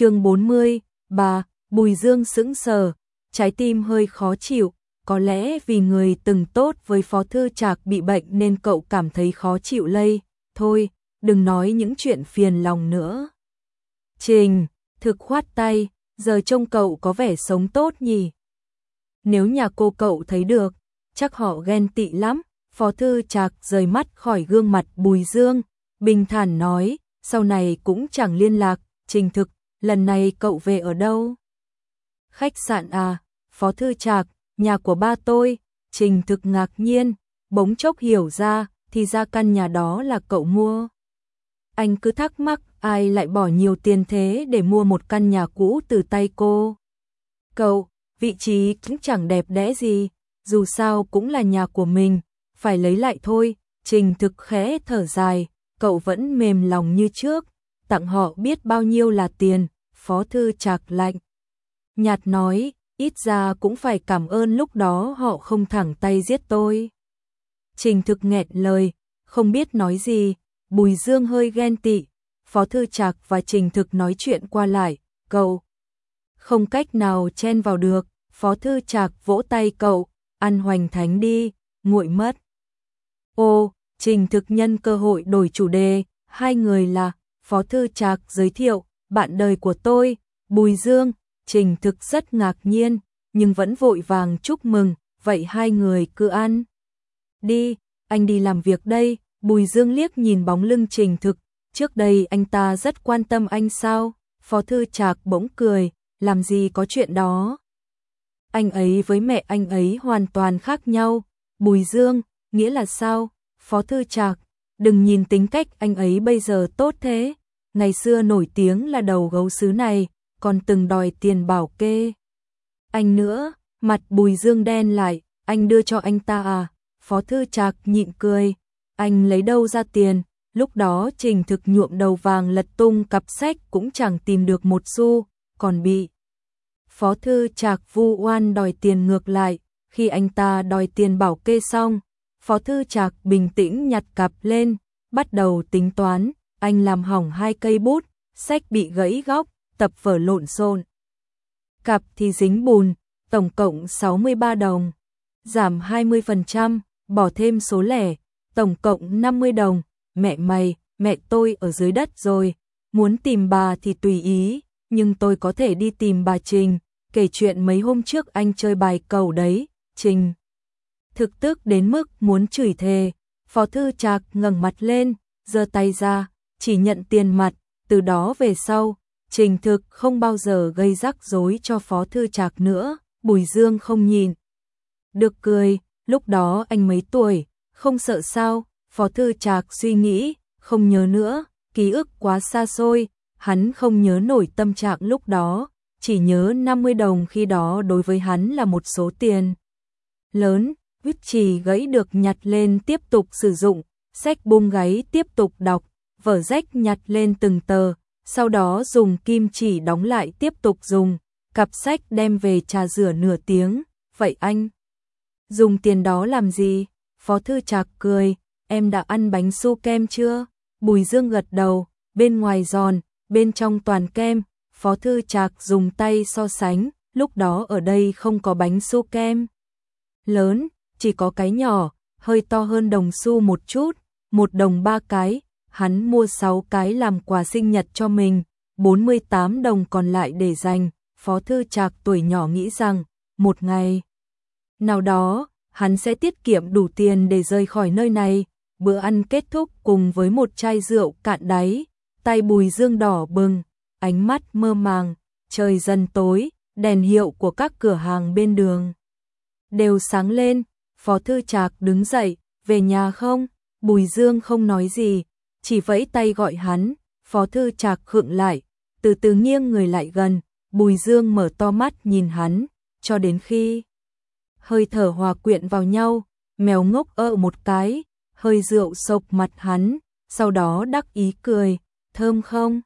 chương 40, bà, Bùi Dương sững sờ, trái tim hơi khó chịu, có lẽ vì người từng tốt với Phó Thư Trạc bị bệnh nên cậu cảm thấy khó chịu lây, thôi, đừng nói những chuyện phiền lòng nữa. Trình, thực khoát tay, giờ trông cậu có vẻ sống tốt nhỉ. Nếu nhà cô cậu thấy được, chắc họ ghen tị lắm. Phó Thư Trạc rời mắt khỏi gương mặt Bùi Dương, bình thản nói, sau này cũng chẳng liên lạc, trình thực, lần này cậu về ở đâu? Khách sạn à, Phó Thư Trạc, nhà của ba tôi, trình thực ngạc nhiên, bỗng chốc hiểu ra, thì ra căn nhà đó là cậu mua. Anh cứ thắc mắc ai lại bỏ nhiều tiền thế để mua một căn nhà cũ từ tay cô. Cậu, vị trí cũng chẳng đẹp đẽ gì, dù sao cũng là nhà của mình, phải lấy lại thôi, trình thực khẽ thở dài, cậu vẫn mềm lòng như trước, tặng họ biết bao nhiêu là tiền, phó thư chạc lạnh. Nhạt nói, ít ra cũng phải cảm ơn lúc đó họ không thẳng tay giết tôi. Trình thực nghẹn lời, không biết nói gì, bùi dương hơi ghen tị, phó thư chạc và trình thực nói chuyện qua lại, cậu. Không cách nào chen vào được, phó thư chạc vỗ tay cậu, ăn hoành thánh đi, nguội mất. Ô, trình thực nhân cơ hội đổi chủ đề, hai người là Phó Thư Trạc giới thiệu, bạn đời của tôi, Bùi Dương, trình thực rất ngạc nhiên, nhưng vẫn vội vàng chúc mừng, vậy hai người cứ ăn. Đi, anh đi làm việc đây, Bùi Dương liếc nhìn bóng lưng trình thực, trước đây anh ta rất quan tâm anh sao, Phó Thư Trạc bỗng cười, làm gì có chuyện đó. Anh ấy với mẹ anh ấy hoàn toàn khác nhau, Bùi Dương, nghĩa là sao? Phó Thư Trạc, đừng nhìn tính cách anh ấy bây giờ tốt thế, ngày xưa nổi tiếng là đầu gấu sứ này, còn từng đòi tiền bảo kê. Anh nữa, mặt Bùi Dương đen lại, anh đưa cho anh ta à? Phó Thư Trạc nhịn cười, anh lấy đâu ra tiền? Lúc đó Trình Thực nhuộm đầu vàng lật tung cặp sách cũng chẳng tìm được một xu, còn bị Phó Thư Trạc vu oan đòi tiền ngược lại, khi anh ta đòi tiền bảo kê xong, Phó Thư Trạc bình tĩnh nhặt cặp lên, bắt đầu tính toán, anh làm hỏng hai cây bút, sách bị gãy góc, tập vở lộn xộn. Cặp thì dính bùn, tổng cộng 63 đồng, giảm 20%, bỏ thêm số lẻ, tổng cộng 50 đồng, mẹ mày, mẹ tôi ở dưới đất rồi, muốn tìm bà thì tùy ý, nhưng tôi có thể đi tìm bà Trình, kể chuyện mấy hôm trước anh chơi bài cầu đấy, Trình. Thực tức đến mức muốn chửi thề. Phó thư trạc ngẩng mặt lên, giơ tay ra, chỉ nhận tiền mặt, từ đó về sau, trình thực không bao giờ gây rắc rối cho phó thư trạc nữa, bùi dương không nhìn. Được cười, lúc đó anh mấy tuổi, không sợ sao, phó thư trạc suy nghĩ, không nhớ nữa, ký ức quá xa xôi, hắn không nhớ nổi tâm trạng lúc đó, chỉ nhớ 50 đồng khi đó đối với hắn là một số tiền lớn, huyết trì gãy được nhặt lên tiếp tục sử dụng, sách bung gáy tiếp tục đọc, vở rách nhặt lên từng tờ, sau đó dùng kim chỉ đóng lại tiếp tục dùng, cặp sách đem về trà rửa nửa tiếng, vậy anh? Dùng tiền đó làm gì? Phó thư trạc cười, em đã ăn bánh su kem chưa? Bùi dương gật đầu, bên ngoài giòn, bên trong toàn kem, phó thư trạc dùng tay so sánh, lúc đó ở đây không có bánh su kem. Lớn, chỉ có cái nhỏ, hơi to hơn đồng xu một chút, một đồng ba cái, hắn mua 6 cái làm quà sinh nhật cho mình, 48 đồng còn lại để dành, phó thư trạc tuổi nhỏ nghĩ rằng, một ngày nào đó, hắn sẽ tiết kiệm đủ tiền để rời khỏi nơi này, bữa ăn kết thúc cùng với một chai rượu cạn đáy, tay bùi dương đỏ bừng, ánh mắt mơ màng, trời dần tối, đèn hiệu của các cửa hàng bên đường đều sáng lên, Phó Thư Trạc đứng dậy, về nhà không? Bùi Dương không nói gì, chỉ vẫy tay gọi hắn, Phó Thư Trạc khựng lại, từ từ nghiêng người lại gần, Bùi Dương mở to mắt nhìn hắn, cho đến khi hơi thở hòa quyện vào nhau, mèo ngốc ơ một cái, hơi rượu sộc mặt hắn, sau đó đắc ý cười, thơm không?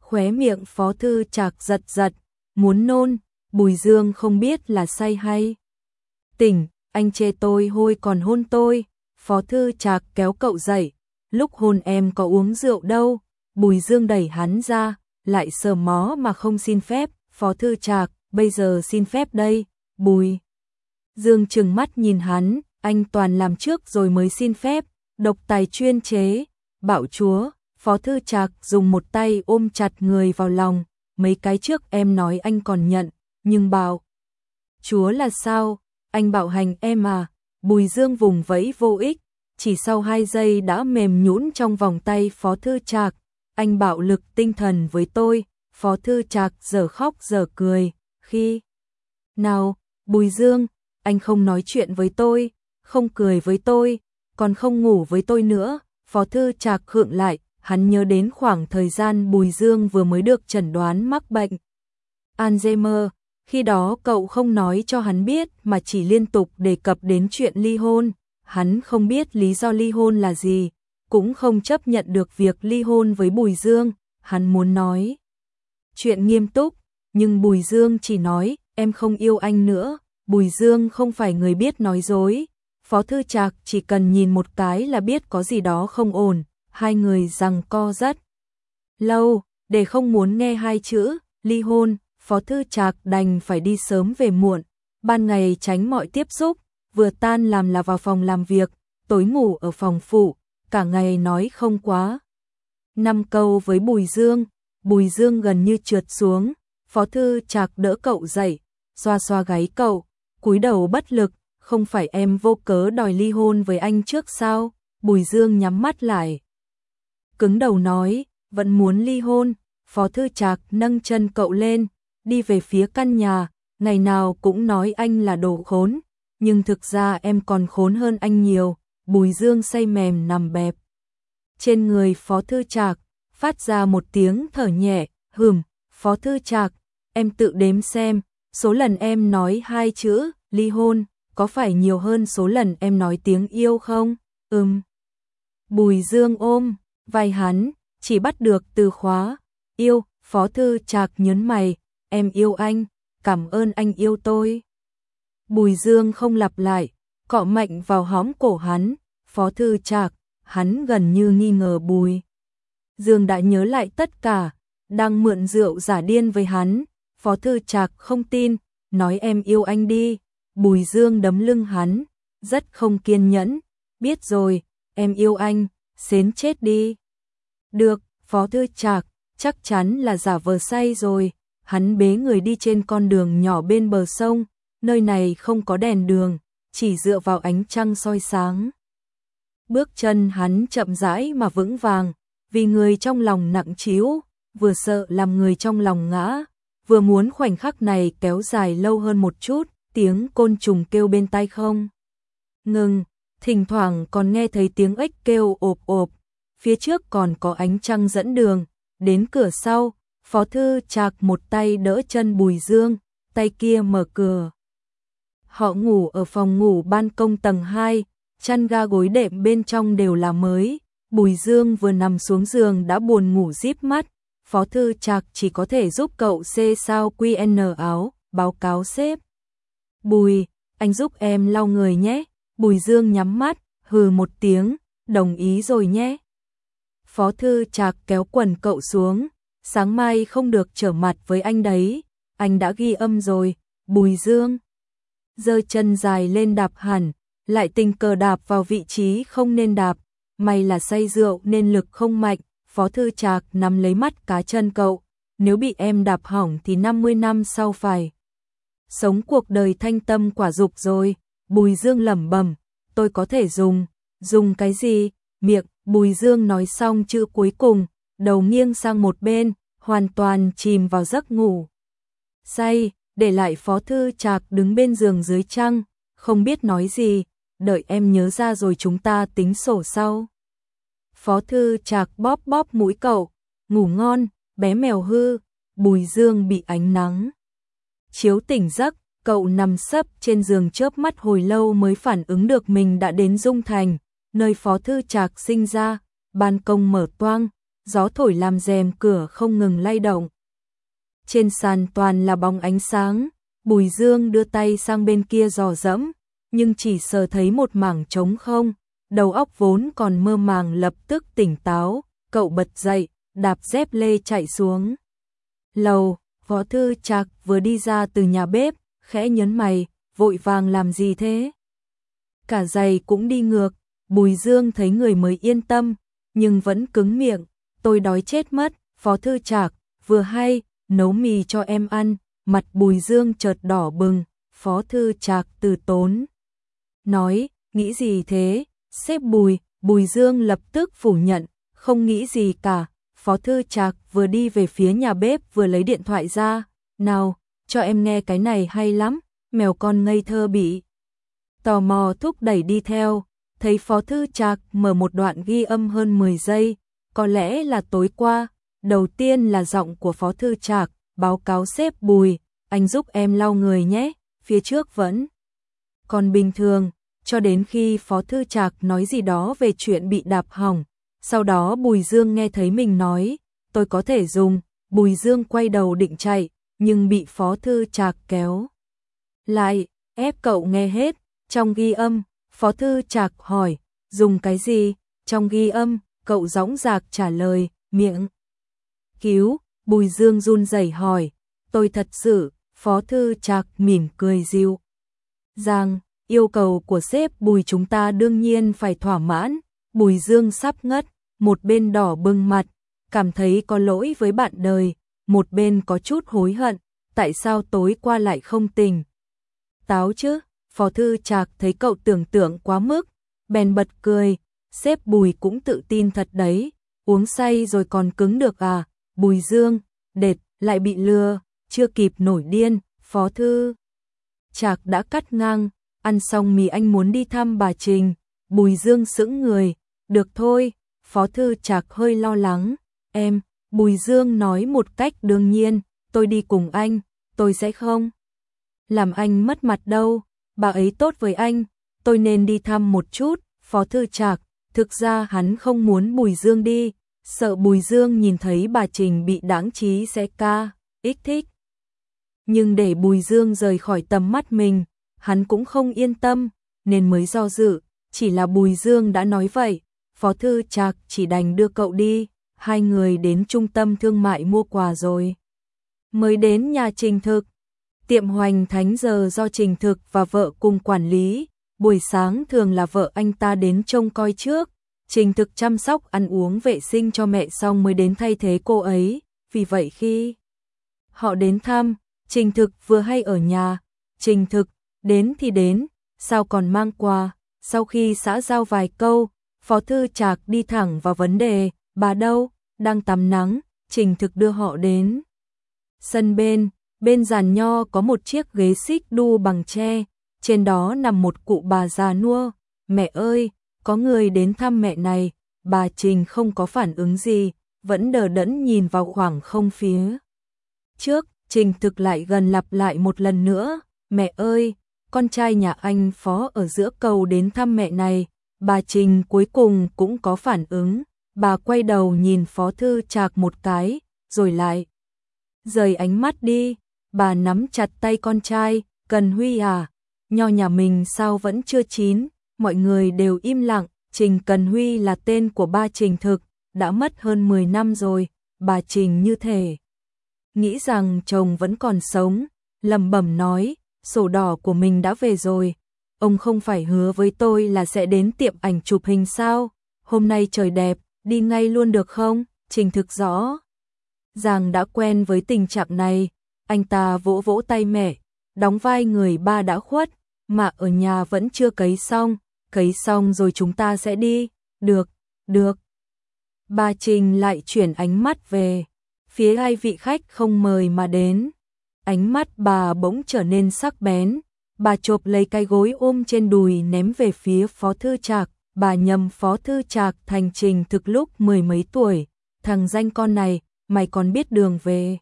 Khóe miệng Phó Thư Trạc giật giật, muốn nôn, Bùi Dương không biết là say hay tỉnh, anh chê tôi hôi còn hôn tôi, phó thư trạc kéo cậu dậy, lúc hôn em có uống rượu đâu, bùi dương đẩy hắn ra, lại sờ mó mà không xin phép, phó thư trạc, bây giờ xin phép đây, bùi. Dương trừng mắt nhìn hắn, anh toàn làm trước rồi mới xin phép, độc tài chuyên chế, bảo chúa, phó thư trạc dùng một tay ôm chặt người vào lòng, mấy cái trước em nói anh còn nhận, nhưng bảo. Chúa là sao, anh bảo hành em à, bùi dương vùng vẫy vô ích, chỉ sau hai giây đã mềm nhũn trong vòng tay phó thư trạc, anh bạo lực tinh thần với tôi, phó thư trạc giờ khóc giờ cười, khi nào, bùi dương, anh không nói chuyện với tôi, không cười với tôi, còn không ngủ với tôi nữa, phó thư trạc khượng lại, hắn nhớ đến khoảng thời gian Bùi Dương vừa mới được chẩn đoán mắc bệnh Alzheimer, khi đó cậu không nói cho hắn biết mà chỉ liên tục đề cập đến chuyện ly hôn, hắn không biết lý do ly hôn là gì, cũng không chấp nhận được việc ly hôn với Bùi Dương, hắn muốn nói. Chuyện nghiêm túc, nhưng Bùi Dương chỉ nói, em không yêu anh nữa, Bùi Dương không phải người biết nói dối, Phó Thư Trạc chỉ cần nhìn một cái là biết có gì đó không ổn, hai người rằng co rất lâu, để không muốn nghe hai chữ ly hôn, Phó Thư Trạc đành phải đi sớm về muộn, ban ngày tránh mọi tiếp xúc, vừa tan làm là vào phòng làm việc, tối ngủ ở phòng phụ, cả ngày nói không quá. Năm câu với Bùi Dương, Bùi Dương gần như trượt xuống, Phó Thư Trạc đỡ cậu dậy, xoa xoa gáy cậu, cúi đầu bất lực, không phải em vô cớ đòi ly hôn với anh trước sao? Bùi Dương nhắm mắt lại, cứng đầu nói, vẫn muốn ly hôn, Phó Thư Trạc nâng chân cậu lên, đi về phía căn nhà, ngày nào cũng nói anh là đồ khốn, nhưng thực ra em còn khốn hơn anh nhiều, Bùi Dương say mềm nằm bẹp. Trên người Phó Thư Trạc, phát ra một tiếng thở nhẹ, hừm, Phó Thư Trạc, em tự đếm xem, số lần em nói hai chữ, ly hôn, có phải nhiều hơn số lần em nói tiếng yêu không? Ừm. Bùi Dương ôm, vai hắn, chỉ bắt được từ khóa, yêu, phó thư trạc nhấn mày, em yêu anh, cảm ơn anh yêu tôi. Bùi Dương không lặp lại, cọ mạnh vào hóm cổ hắn, phó thư trạc, hắn gần như nghi ngờ bùi. Dương đã nhớ lại tất cả, đang mượn rượu giả điên với hắn, phó thư trạc không tin, nói em yêu anh đi, bùi Dương đấm lưng hắn, rất không kiên nhẫn, biết rồi, em yêu anh, xến chết đi. Được, Phó Thư Trạc, chắc chắn là giả vờ say rồi, hắn bế người đi trên con đường nhỏ bên bờ sông, nơi này không có đèn đường, chỉ dựa vào ánh trăng soi sáng. Bước chân hắn chậm rãi mà vững vàng, vì người trong lòng nặng chiếu, vừa sợ làm người trong lòng ngã, vừa muốn khoảnh khắc này kéo dài lâu hơn một chút, tiếng côn trùng kêu bên tai không. Ngừng, thỉnh thoảng còn nghe thấy tiếng ếch kêu ộp ộp, phía trước còn có ánh trăng dẫn đường, đến cửa sau, Phó Thư Trạc một tay đỡ chân Bùi Dương, tay kia mở cửa. Họ ngủ ở phòng ngủ ban công tầng 2, chăn ga gối đệm bên trong đều là mới, Bùi Dương vừa nằm xuống giường đã buồn ngủ díp mắt, Phó Thư Trạc chỉ có thể giúp cậu C sao QN áo, báo cáo xếp. Bùi, anh giúp em lau người nhé, Bùi Dương nhắm mắt, hừ một tiếng, đồng ý rồi nhé. Phó thư Trạc kéo quần cậu xuống, sáng mai không được trở mặt với anh đấy, anh đã ghi âm rồi, Bùi Dương. Giơ chân dài lên đạp hẳn, lại tình cờ đạp vào vị trí không nên đạp, may là say rượu nên lực không mạnh, Phó thư Trạc nắm lấy mắt cá chân cậu, nếu bị em đạp hỏng thì 50 năm sau phải. Sống cuộc đời thanh tâm quả dục rồi, Bùi Dương lẩm bẩm, tôi có thể dùng, dùng cái gì? Miệng, Bùi Dương nói xong chữ cuối cùng, đầu nghiêng sang một bên, hoàn toàn chìm vào giấc ngủ. Say, để lại Phó Thư Trạc đứng bên giường dưới trăng, không biết nói gì, đợi em nhớ ra rồi chúng ta tính sổ sau. Phó Thư Trạc bóp bóp mũi cậu, ngủ ngon, bé mèo hư, Bùi Dương bị ánh nắng. Chiếu tỉnh giấc, cậu nằm sấp trên giường chớp mắt hồi lâu mới phản ứng được mình đã đến Dung Thành, nơi phó thư trạc sinh ra, ban công mở toang, gió thổi làm rèm cửa không ngừng lay động. Trên sàn toàn là bóng ánh sáng, Bùi Dương đưa tay sang bên kia dò dẫm, nhưng chỉ sờ thấy một mảng trống không, đầu óc vốn còn mơ màng lập tức tỉnh táo, cậu bật dậy, đạp dép lê chạy xuống. lầu, Phó Thư chạc vừa đi ra từ nhà bếp, khẽ nhấn mày, vội vàng làm gì thế? Cả giày cũng đi ngược, Bùi Dương thấy người mới yên tâm, nhưng vẫn cứng miệng, tôi đói chết mất, Phó Thư chạc, vừa hay, nấu mì cho em ăn, mặt Bùi Dương chợt đỏ bừng, Phó Thư Trạc từ tốn. Nói, nghĩ gì thế, xếp Bùi, Bùi Dương lập tức phủ nhận, không nghĩ gì cả, Phó Thư Trạc vừa đi về phía nhà bếp vừa lấy điện thoại ra, nào, cho em nghe cái này hay lắm, mèo con ngây thơ bị. Tò mò thúc đẩy đi theo, thấy Phó Thư Trạc mở một đoạn ghi âm hơn 10 giây, có lẽ là tối qua, đầu tiên là giọng của Phó Thư Trạc, báo cáo xếp Bùi, anh giúp em lau người nhé, phía trước vẫn còn bình thường, cho đến khi Phó Thư Trạc nói gì đó về chuyện bị đạp hỏng, sau đó Bùi Dương nghe thấy mình nói, tôi có thể dùng, Bùi Dương quay đầu định chạy, nhưng bị Phó Thư Trạc kéo. Lại, ép cậu nghe hết, trong ghi âm, Phó Thư Trạc hỏi, dùng cái gì, trong ghi âm, cậu dõng dạc trả lời, miệng. Cứu, Bùi Dương run rẩy hỏi, tôi thật sự, Phó Thư Trạc mỉm cười dịu. Giang, yêu cầu của sếp Bùi chúng ta đương nhiên phải thỏa mãn, Bùi Dương sắp ngất, một bên đỏ bừng mặt, cảm thấy có lỗi với bạn đời, một bên có chút hối hận, tại sao tối qua lại không tình. Táo chứ, Phó Thư Trạc thấy cậu tưởng tượng quá mức, bèn bật cười, sếp Bùi cũng tự tin thật đấy, uống say rồi còn cứng được à, Bùi Dương, đệt, lại bị lừa, chưa kịp nổi điên, Phó Thư. Trạc đã cắt ngang, ăn xong mì anh muốn đi thăm bà Trình, Bùi Dương sững người, được thôi, Phó Thư Trạc hơi lo lắng, em, Bùi Dương nói một cách đương nhiên, tôi đi cùng anh, tôi sẽ không. Làm anh mất mặt đâu, bà ấy tốt với anh, tôi nên đi thăm một chút, Phó Thư Trạc, thực ra hắn không muốn Bùi Dương đi, sợ Bùi Dương nhìn thấy bà Trình bị đáng trí sẽ ca, ích thích. Nhưng để Bùi Dương rời khỏi tầm mắt mình, hắn cũng không yên tâm, nên mới do dự, chỉ là Bùi Dương đã nói vậy, Phó Thư Trạc chỉ đành đưa cậu đi, hai người đến trung tâm thương mại mua quà rồi. Mới đến nhà Trình Thực, tiệm hoành thánh giờ do Trình Thực và vợ cùng quản lý, buổi sáng thường là vợ anh ta đến trông coi trước, Trình Thực chăm sóc ăn uống vệ sinh cho mẹ xong mới đến thay thế cô ấy, vì vậy khi họ đến thăm, Trình Thực vừa hay ở nhà, Trình Thực, đến thì đến, sao còn mang quà, sau khi xã giao vài câu, Phó Thư Trạc đi thẳng vào vấn đề, bà đâu, đang tắm nắng, Trình Thực đưa họ đến. Sân bên, bên giàn nho có một chiếc ghế xích đu bằng tre, trên đó nằm một cụ bà già nua, mẹ ơi, có người đến thăm mẹ này, bà Trình không có phản ứng gì, vẫn đờ đẫn nhìn vào khoảng không phía. Trước, Trình Thực lại gần lặp lại một lần nữa, mẹ ơi, con trai nhà anh phó ở giữa cầu đến thăm mẹ này, bà Trình cuối cùng cũng có phản ứng, bà quay đầu nhìn Phó Thư chạc một cái, rồi lại rời ánh mắt đi, bà nắm chặt tay con trai, Cần Huy à, nho nhà mình sao vẫn chưa chín, mọi người đều im lặng, Trình Cần Huy là tên của ba Trình thực, đã mất hơn 10 năm rồi, bà Trình như thể nghĩ rằng chồng vẫn còn sống, lầm bẩm nói, sổ đỏ của mình đã về rồi, ông không phải hứa với tôi là sẽ đến tiệm ảnh chụp hình sao, hôm nay trời đẹp, đi ngay luôn được không, trình thực rõ. rằng đã quen với tình trạng này, anh ta vỗ vỗ tay mẹ, đóng vai người ba đã khuất, mà ở nhà vẫn chưa cấy xong, cấy xong rồi chúng ta sẽ đi, được, được. Bà Trình lại chuyển ánh mắt về, phía hai vị khách không mời mà đến. Ánh mắt bà bỗng trở nên sắc bén, bà chộp lấy cái gối ôm trên đùi ném về phía Phó Thư Trạc, bà nhầm Phó Thư Trạc thành trình thực lúc mười mấy tuổi, thằng danh con này, mày còn biết đường về.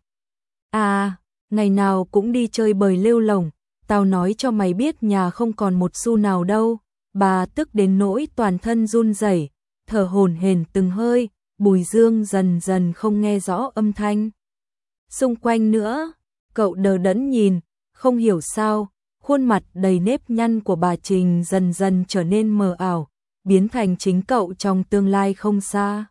À, ngày nào cũng đi chơi bời lêu lồng, tao nói cho mày biết nhà không còn một xu nào đâu, bà tức đến nỗi toàn thân run rẩy, thở hổn hển từng hơi, Bùi Dương dần dần không nghe rõ âm thanh. Xung quanh nữa, cậu đờ đẫn nhìn, không hiểu sao, khuôn mặt đầy nếp nhăn của bà Trình dần dần trở nên mờ ảo, biến thành chính cậu trong tương lai không xa.